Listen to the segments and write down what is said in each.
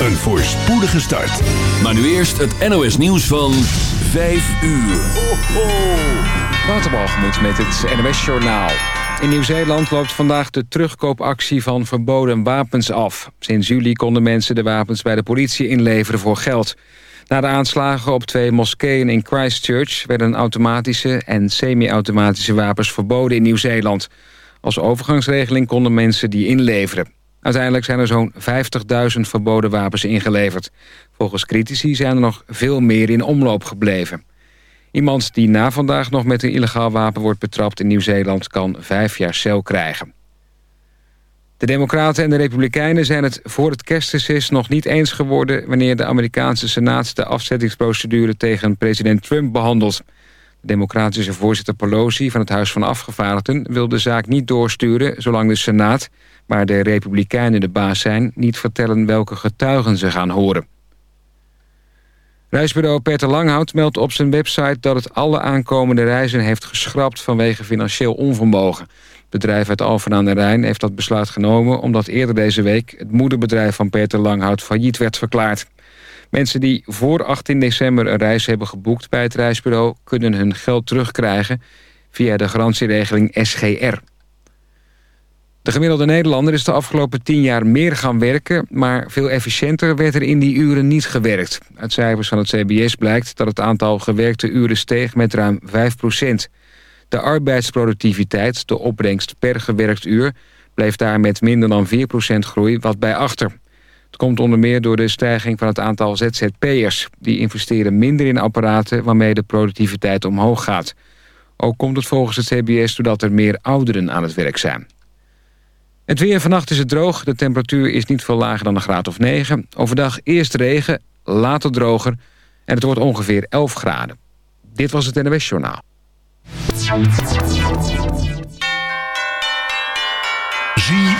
Een voorspoedige start. Maar nu eerst het NOS nieuws van 5 uur. Ho, met het NOS Journaal. In Nieuw-Zeeland loopt vandaag de terugkoopactie van verboden wapens af. Sinds juli konden mensen de wapens bij de politie inleveren voor geld. Na de aanslagen op twee moskeeën in Christchurch... werden automatische en semi-automatische wapens verboden in Nieuw-Zeeland. Als overgangsregeling konden mensen die inleveren. Uiteindelijk zijn er zo'n 50.000 verboden wapens ingeleverd. Volgens critici zijn er nog veel meer in omloop gebleven. Iemand die na vandaag nog met een illegaal wapen wordt betrapt in Nieuw-Zeeland... kan vijf jaar cel krijgen. De Democraten en de Republikeinen zijn het voor het kerstreces nog niet eens geworden... wanneer de Amerikaanse Senaat de afzettingsprocedure tegen president Trump behandelt. De democratische voorzitter Pelosi van het Huis van Afgevaardigden... wil de zaak niet doorsturen zolang de Senaat, waar de Republikeinen de baas zijn... niet vertellen welke getuigen ze gaan horen. Reisbureau Peter Langhout meldt op zijn website dat het alle aankomende reizen heeft geschrapt vanwege financieel onvermogen. Bedrijf uit Alphen aan de Rijn heeft dat besluit genomen omdat eerder deze week het moederbedrijf van Peter Langhout failliet werd verklaard. Mensen die voor 18 december een reis hebben geboekt bij het reisbureau kunnen hun geld terugkrijgen via de garantieregeling SGR. De gemiddelde Nederlander is de afgelopen tien jaar meer gaan werken... maar veel efficiënter werd er in die uren niet gewerkt. Uit cijfers van het CBS blijkt dat het aantal gewerkte uren steeg met ruim 5% De arbeidsproductiviteit, de opbrengst per gewerkt uur... bleef daar met minder dan 4% groei wat bij achter. Komt onder meer door de stijging van het aantal ZZP'ers. Die investeren minder in apparaten waarmee de productiviteit omhoog gaat. Ook komt het volgens het CBS doordat er meer ouderen aan het werk zijn. Het weer vannacht is het droog. De temperatuur is niet veel lager dan een graad of 9. Overdag eerst regen, later droger. En het wordt ongeveer 11 graden. Dit was het NWS Journaal.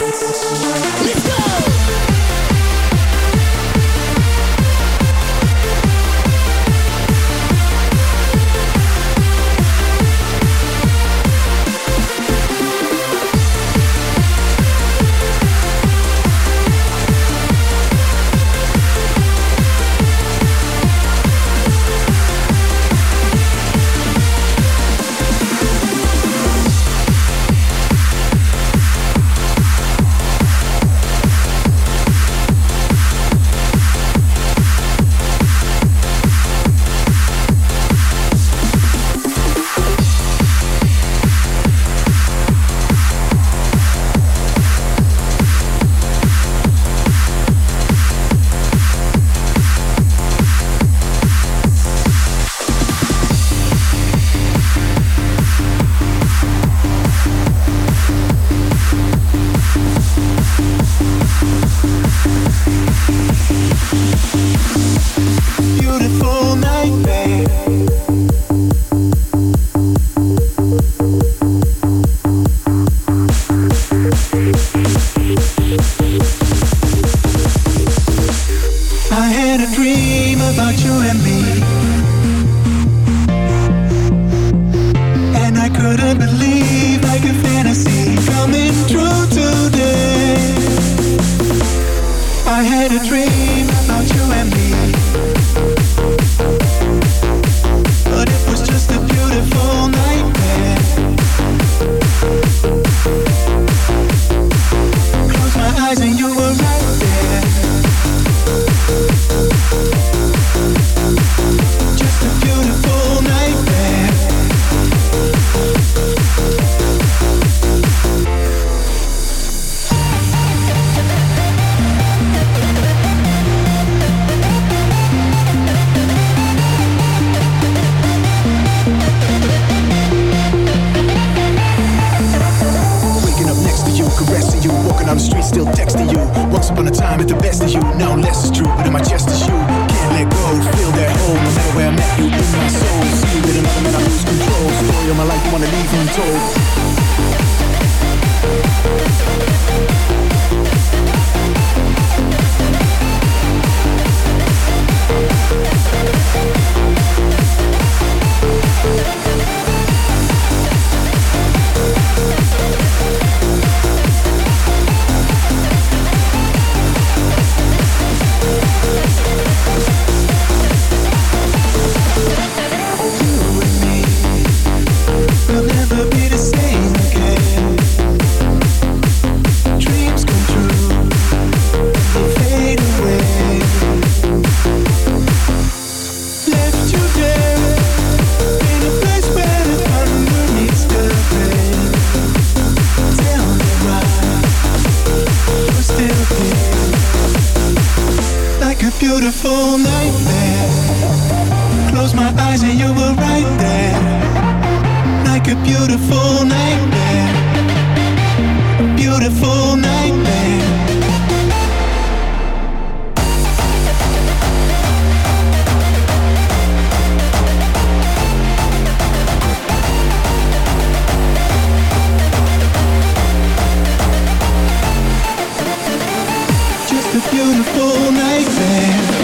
Let's go. Beautiful nightmare.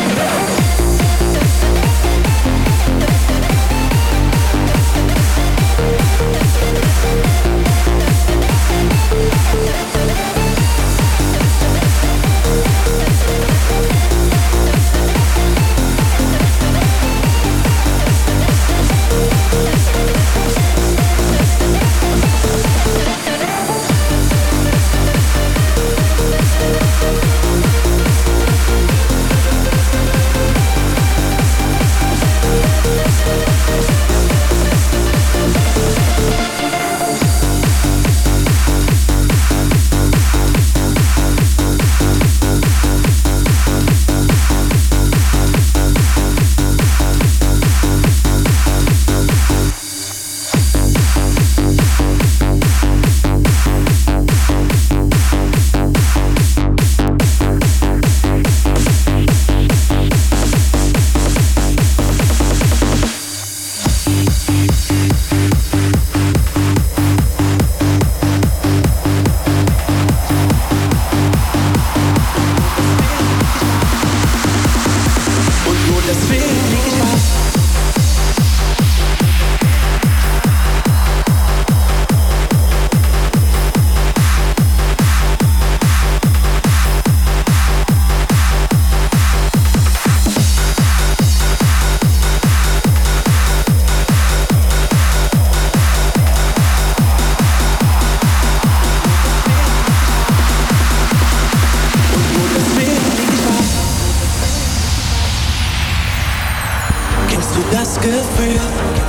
Das Gefühl,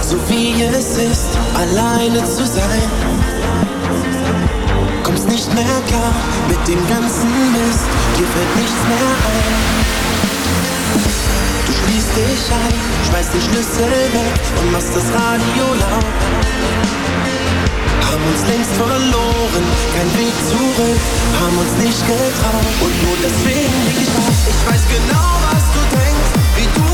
so wie es ist, alleine zu sein? Kommst nicht mehr klar mit dem ganzen Mist, dir fällt nichts mehr ein. Du schließt dich ein, schmeißt den Schlüssel weg und machst das Radio laut. Haben uns längst verloren, kein Weg zurück, haben uns nicht getraut. Und nur deswegen lieg ich wach. Ich weiß genau, was du denkst, wie du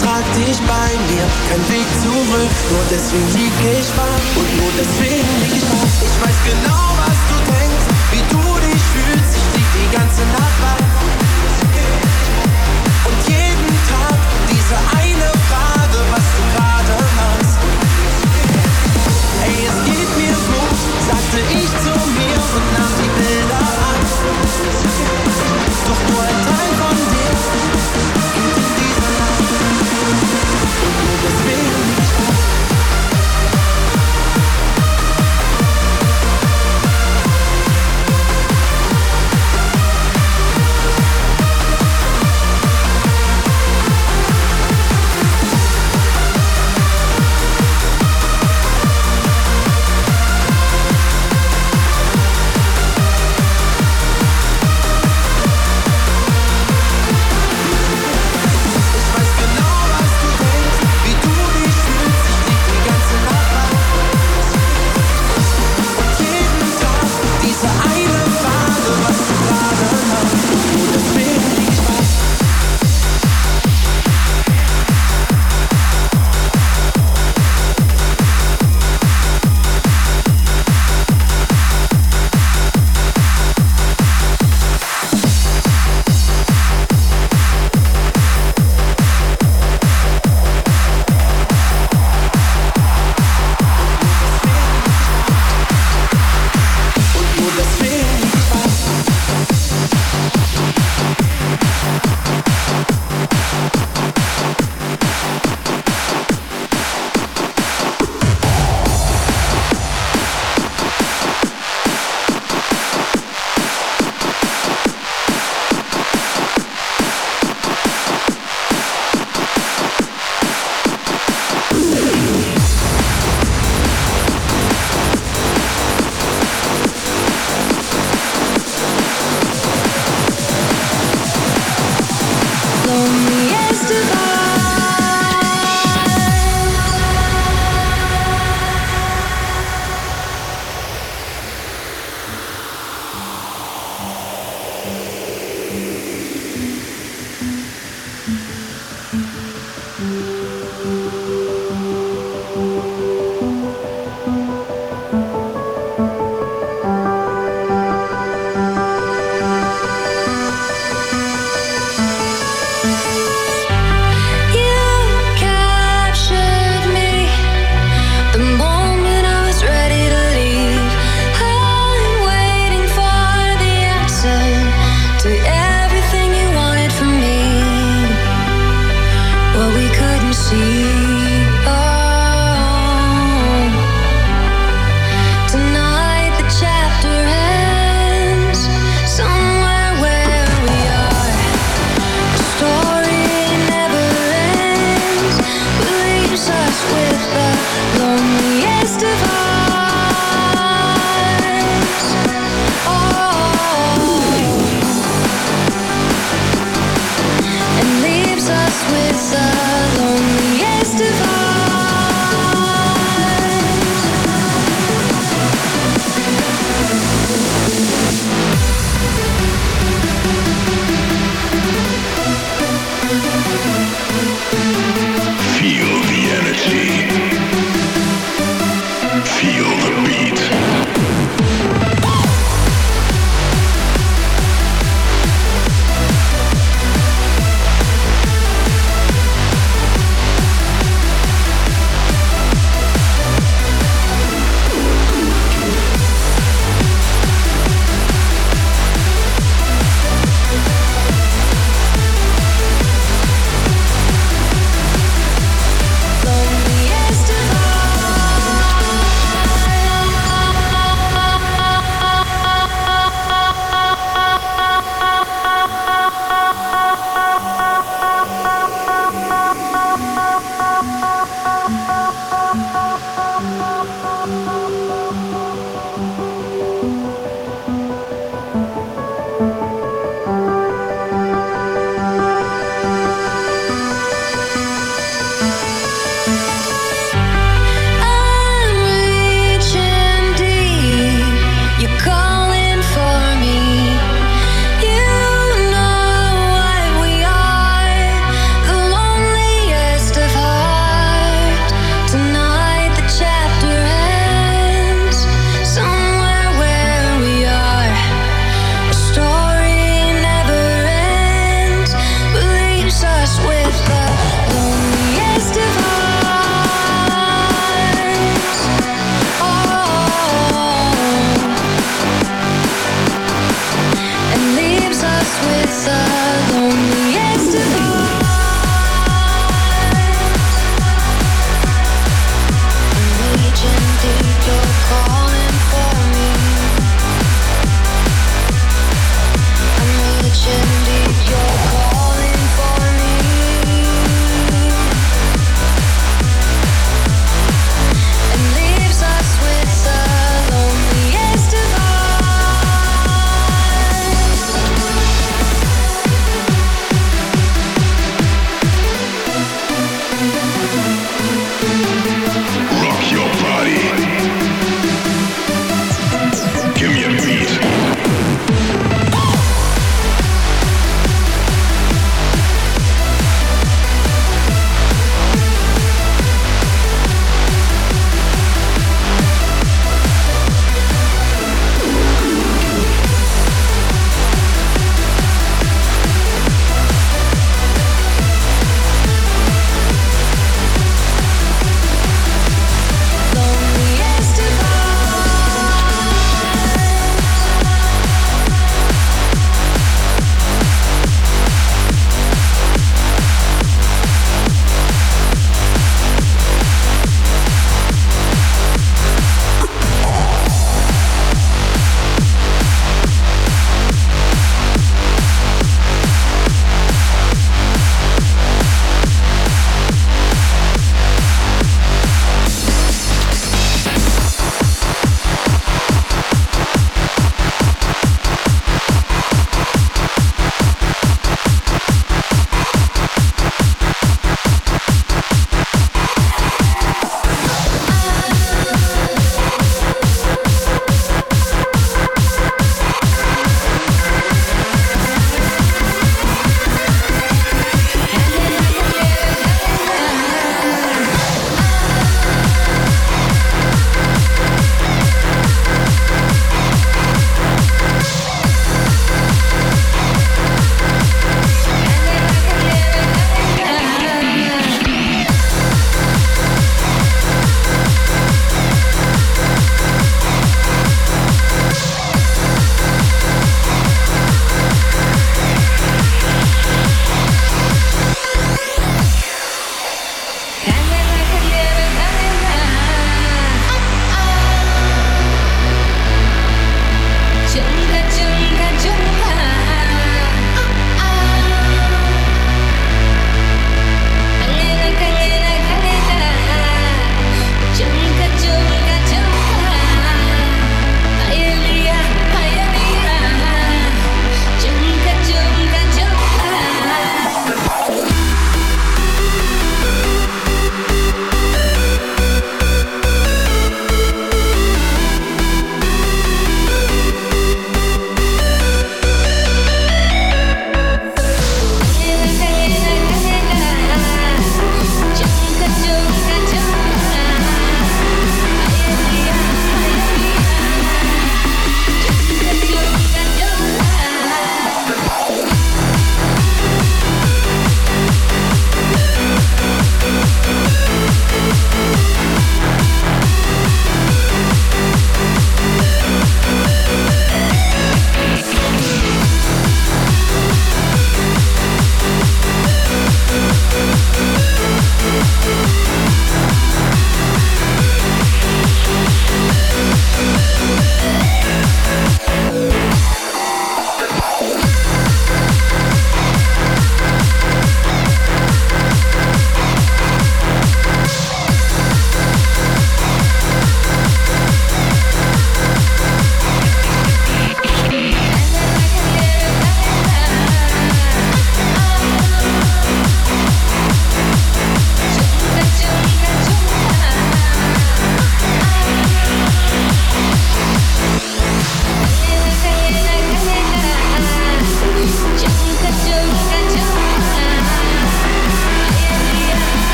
trag dich bei mir, kein Weg zurück, nur deswegen lieg ich wach und nur deswegen lieg ich wach. Ich weiß genau, was du denkst, wie du dich fühlst, ich lieg die ganze Nacht wach. Und jeden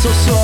so so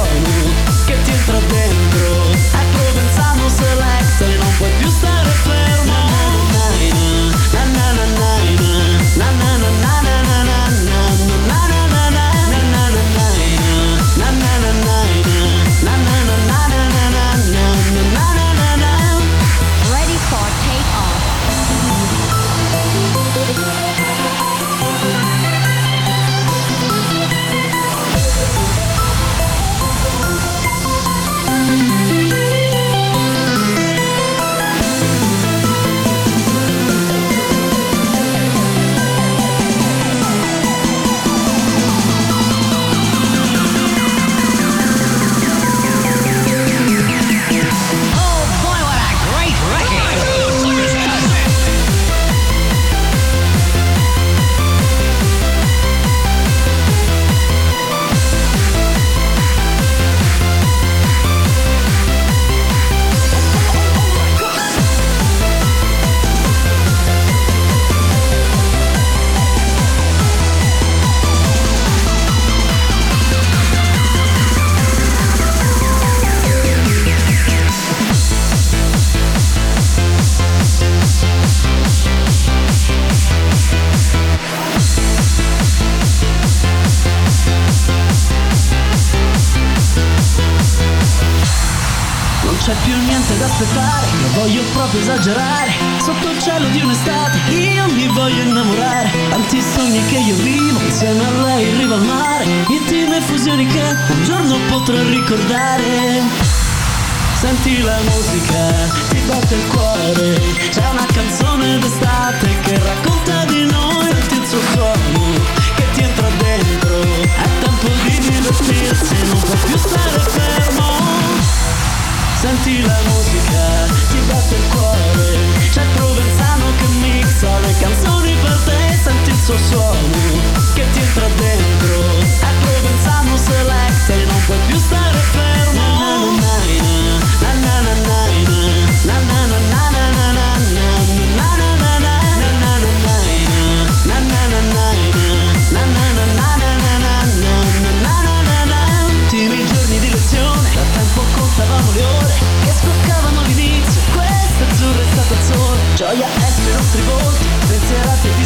la musica, ti batte il cuore. C'è una canzone d'estate che racconta di noi. Senti il suo suono che ti entra dentro. È tempo di divertirsi, non può più stare fermo. Senti la musica, ti batte il cuore. C'è Provenzano che mixa le canzoni per te. Senti il suo suono che ti entra dentro. È Provenzano select e Gioia essere un tributo, pensierati di